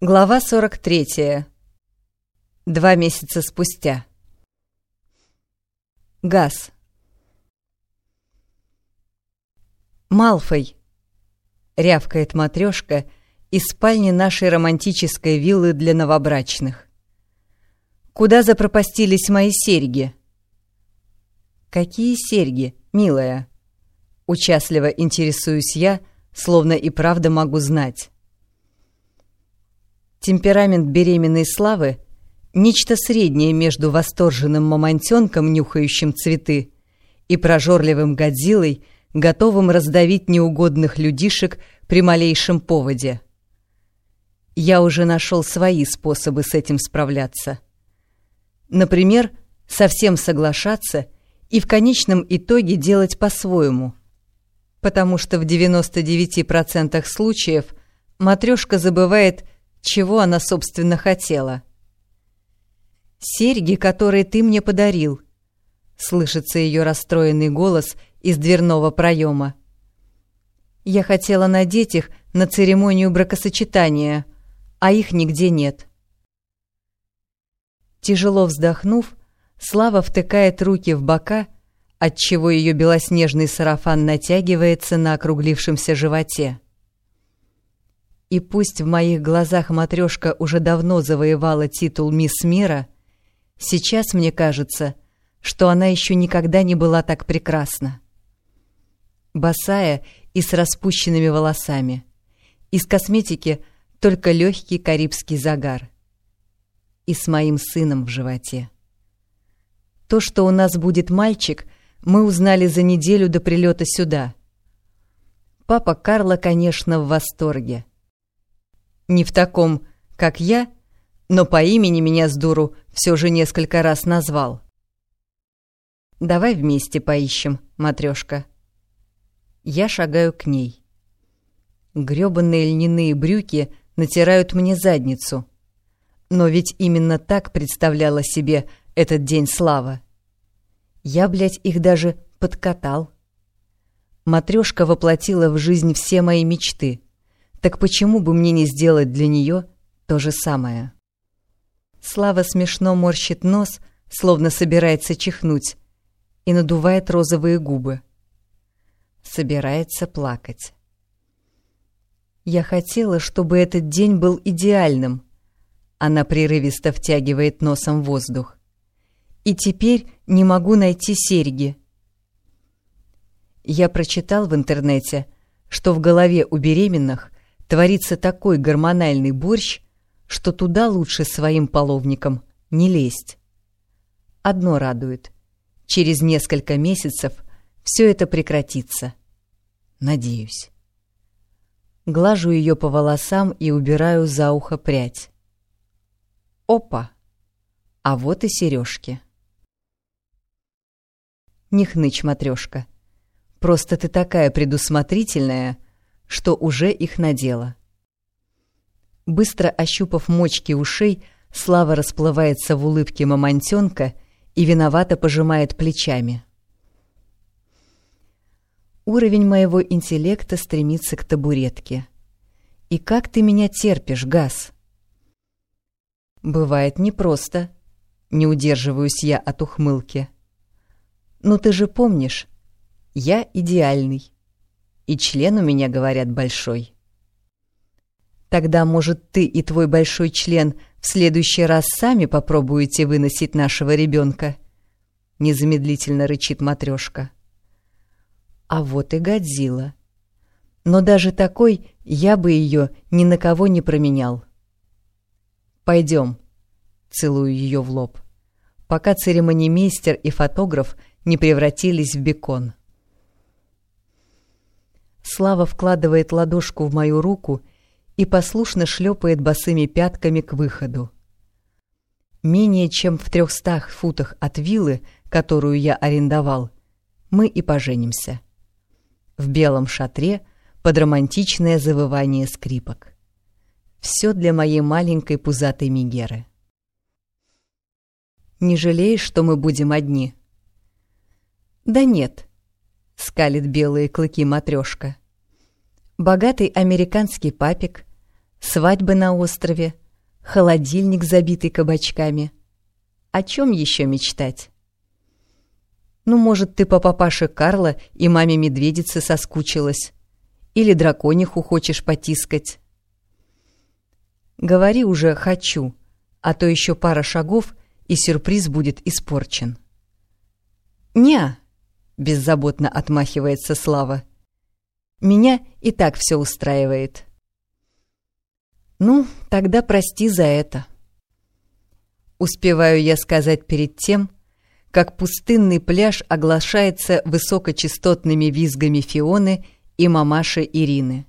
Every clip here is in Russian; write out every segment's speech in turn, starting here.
Глава 43. Два месяца спустя. Газ. «Малфой!» — рявкает матрешка из спальни нашей романтической виллы для новобрачных. «Куда запропастились мои серьги?» «Какие серьги, милая?» Участливо интересуюсь я, словно и правда могу знать. Темперамент беременной Славы — нечто среднее между восторженным мамонтенком, нюхающим цветы, и прожорливым Годзиллой, готовым раздавить неугодных людишек при малейшем поводе. Я уже нашел свои способы с этим справляться. Например, совсем соглашаться и в конечном итоге делать по-своему. Потому что в 99% случаев матрешка забывает – чего она, собственно, хотела? «Серьги, которые ты мне подарил», — слышится ее расстроенный голос из дверного проема. «Я хотела надеть их на церемонию бракосочетания, а их нигде нет». Тяжело вздохнув, Слава втыкает руки в бока, отчего ее белоснежный сарафан натягивается на округлившемся животе. И пусть в моих глазах матрешка уже давно завоевала титул «Мисс Мира», сейчас мне кажется, что она еще никогда не была так прекрасна. Босая и с распущенными волосами. Из косметики только легкий карибский загар. И с моим сыном в животе. То, что у нас будет мальчик, мы узнали за неделю до прилета сюда. Папа Карла, конечно, в восторге. Не в таком, как я, но по имени меня с дуру все же несколько раз назвал. «Давай вместе поищем, матрешка». Я шагаю к ней. Грёбаные льняные брюки натирают мне задницу. Но ведь именно так представляла себе этот день слава. Я, блядь, их даже подкатал. Матрешка воплотила в жизнь все мои мечты — так почему бы мне не сделать для нее то же самое? Слава смешно морщит нос, словно собирается чихнуть, и надувает розовые губы. Собирается плакать. Я хотела, чтобы этот день был идеальным. Она прерывисто втягивает носом воздух. И теперь не могу найти серьги. Я прочитал в интернете, что в голове у беременных творится такой гормональный борщ, что туда лучше своим половникам не лезть. Одно радует. Через несколько месяцев все это прекратится. Надеюсь. Глажу ее по волосам и убираю за ухо прядь. Опа! А вот и сережки. Не хнычь, матрешка. Просто ты такая предусмотрительная — что уже их надела. Быстро ощупав мочки ушей, Слава расплывается в улыбке мамонтенка и виновато пожимает плечами. Уровень моего интеллекта стремится к табуретке. И как ты меня терпишь, Газ? Бывает непросто. Не удерживаюсь я от ухмылки. Но ты же помнишь, я идеальный и член у меня, говорят, большой. Тогда, может, ты и твой большой член в следующий раз сами попробуете выносить нашего ребенка? Незамедлительно рычит матрешка. А вот и Годзилла. Но даже такой я бы ее ни на кого не променял. Пойдем, целую ее в лоб, пока церемонимейстер и фотограф не превратились в бекон. Слава вкладывает ладошку в мою руку и послушно шлепает босыми пятками к выходу. Менее чем в трехстах футах от виллы, которую я арендовал, мы и поженимся. В белом шатре под романтичное завывание скрипок. Все для моей маленькой пузатой Мигеры. Не жалеешь, что мы будем одни? Да нет, скалит белые клыки матрешка. Богатый американский папик, свадьбы на острове, холодильник, забитый кабачками. О чем еще мечтать? Ну, может, ты по папаше Карла и маме медведицы соскучилась? Или дракониху хочешь потискать? Говори уже «хочу», а то еще пара шагов, и сюрприз будет испорчен. «Не», — беззаботно отмахивается Слава. «Меня и так все устраивает». «Ну, тогда прости за это». Успеваю я сказать перед тем, как пустынный пляж оглашается высокочастотными визгами Фионы и мамаши Ирины.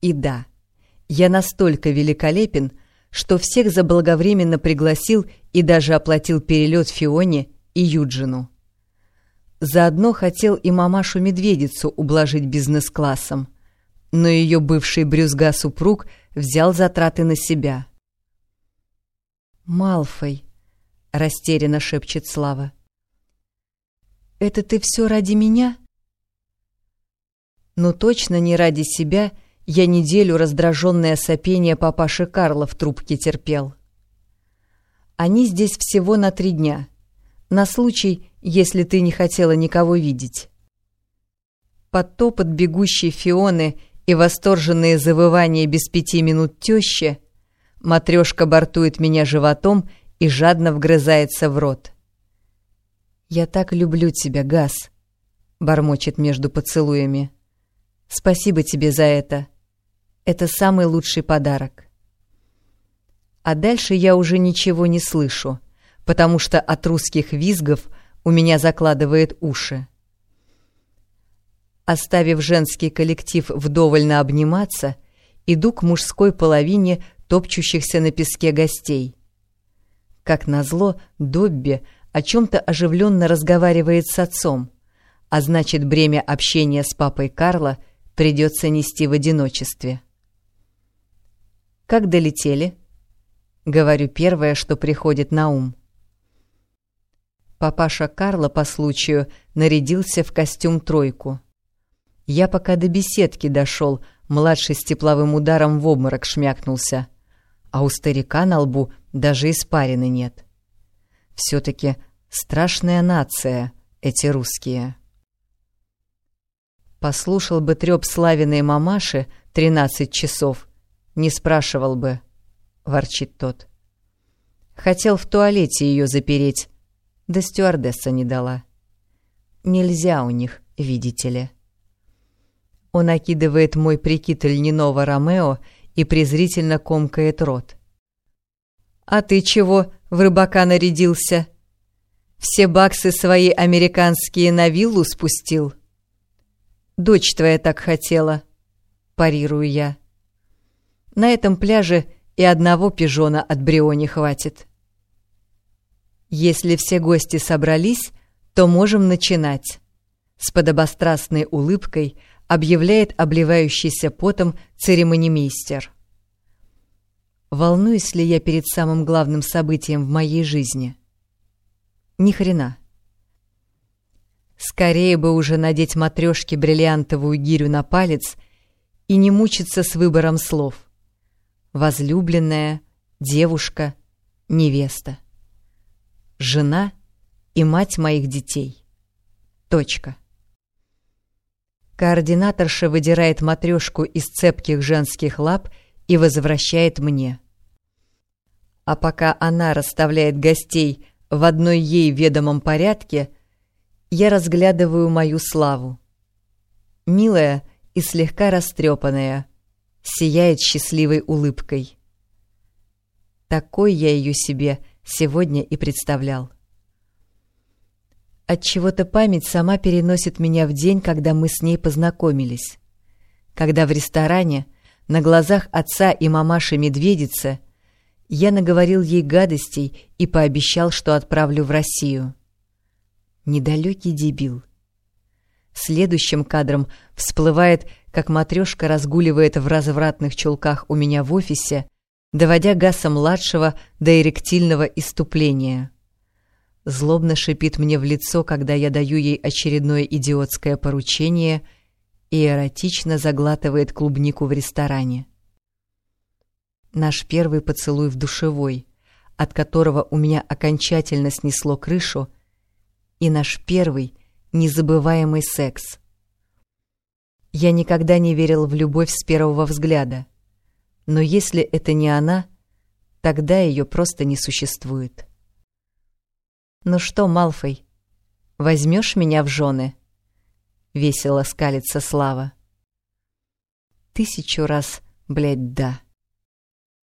И да, я настолько великолепен, что всех заблаговременно пригласил и даже оплатил перелет Фионе и Юджину. Заодно хотел и мамашу-медведицу ублажить бизнес-классом, но ее бывший брюзга-супруг взял затраты на себя. «Малфой», — растерянно шепчет Слава. «Это ты все ради меня?» «Ну точно не ради себя я неделю раздраженное сопение папаши Карла в трубке терпел. Они здесь всего на три дня, на случай, если ты не хотела никого видеть». Под топот бегущей Фионы и восторженные завывания без пяти минут тещи Матрешка бортует меня животом и жадно вгрызается в рот. «Я так люблю тебя, Газ», — бормочет между поцелуями. «Спасибо тебе за это. Это самый лучший подарок». А дальше я уже ничего не слышу, потому что от русских визгов у меня закладывает уши. Оставив женский коллектив вдоволь обниматься, иду к мужской половине топчущихся на песке гостей. Как назло, Добби о чем-то оживленно разговаривает с отцом, а значит, бремя общения с папой Карла придется нести в одиночестве. «Как долетели?» — говорю первое, что приходит на ум. Папаша Карла по случаю нарядился в костюм-тройку. Я пока до беседки дошел, младший с тепловым ударом в обморок шмякнулся, а у старика на лбу даже испарины нет. Все-таки страшная нация эти русские. Послушал бы трёп славиной мамаши тринадцать часов, не спрашивал бы, — ворчит тот. Хотел в туалете ее запереть, да стюардесса не дала. Нельзя у них, видите ли. Он окидывает мой прикид льняного Ромео и презрительно комкает рот. «А ты чего в рыбака нарядился? Все баксы свои американские на виллу спустил?» «Дочь твоя так хотела», — парирую я. «На этом пляже и одного пижона от Бриони хватит». «Если все гости собрались, то можем начинать», — с подобострастной улыбкой — объявляет обливающийся потом церемонимейстер. Волнуюсь ли я перед самым главным событием в моей жизни? Ни хрена. Скорее бы уже надеть матрешке бриллиантовую гирю на палец и не мучиться с выбором слов. Возлюбленная, девушка, невеста. Жена и мать моих детей. Точка. Координаторша выдирает матрешку из цепких женских лап и возвращает мне. А пока она расставляет гостей в одной ей ведомом порядке, я разглядываю мою славу. Милая и слегка растрепанная, сияет счастливой улыбкой. Такой я ее себе сегодня и представлял. От чего-то память сама переносит меня в день, когда мы с ней познакомились. Когда в ресторане, на глазах отца и мамаши медведицы, я наговорил ей гадостей и пообещал, что отправлю в Россию. Недалекий дебил. Следующим кадром всплывает, как матрешка разгуливает в развратных чулках у меня в офисе, доводя Гаса-младшего до эректильного иступления злобно шипит мне в лицо, когда я даю ей очередное идиотское поручение и эротично заглатывает клубнику в ресторане. Наш первый поцелуй в душевой, от которого у меня окончательно снесло крышу, и наш первый незабываемый секс. Я никогда не верил в любовь с первого взгляда, но если это не она, тогда ее просто не существует. «Ну что, Малфой, возьмешь меня в жены?» — весело скалится Слава. «Тысячу раз, блядь, да».